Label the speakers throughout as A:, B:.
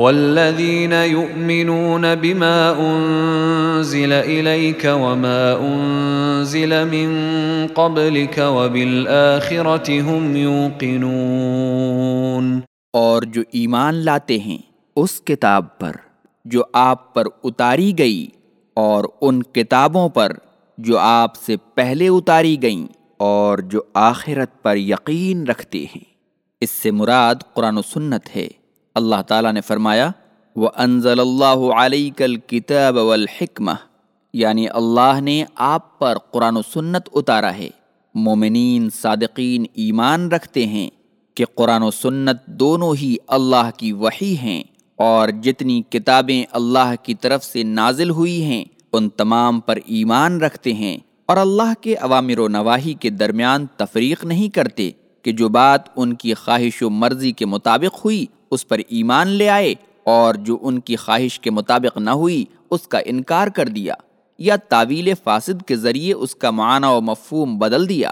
A: والذين يؤمنون بما أنزل إليك وما أنزل من قبلك وبالآخرة هم يوقنون
B: اور جو ایمان لاتے ہیں اس کتاب پر جو آپ پر اتاری گئی اور ان کتابوں پر جو آپ سے پہلے اتاری گئیں اور جو آخرت پر یقین رکھتے ہیں۔ اس سے مراد قرآن و سنت ہے۔ اللہ تعالیٰ نے فرمایا وہ انضل اللہ علیہ کل کتاب والحکمہ یعنی اللہ نے آپ پر قرآن و سنت اتارا ہے۔ مومنین صادقین ایمان رکھتے ہیں کہ قرآن و سنت دونوں ہی اللہ کی وحی ہیں اور جتنی کتابیں اللہ کی طرف سے نازل ہوئی ہیں، ان تمام پر ایمان رکھتے ہیں۔ اور اللہ کے عوامر و نواحی کے درمیان تفریق نہیں کرتے کہ جو بات ان کی خواہش و مرضی کے مطابق ہوئی اس پر ایمان لے آئے اور جو ان کی خواہش کے مطابق نہ ہوئی، اس کا انکار کر دیا یا تعویل فاسد کے ذریعے اس کا معنی و مفہوم بدل دیا۔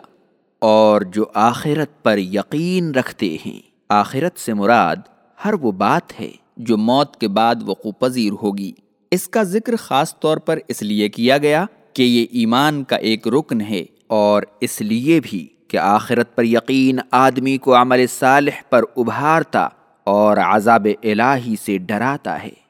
B: اور جو آخرت پر یقین رکھتے ہیں، آخرت سے مراد ہر وہ بات ہے جو موت کے بعد وقوع پذیر ہوگی۔ اس کا ذکر خاص طور پر اس لیے کیا گیا کہ یہ ایمان کا ایک رکن ہے اور اس لیے بھی کہ آخرت پر یقین آدمی کو عمل صالح پر ابھارتا اور عذاب الہی سے ڈراتا ہے۔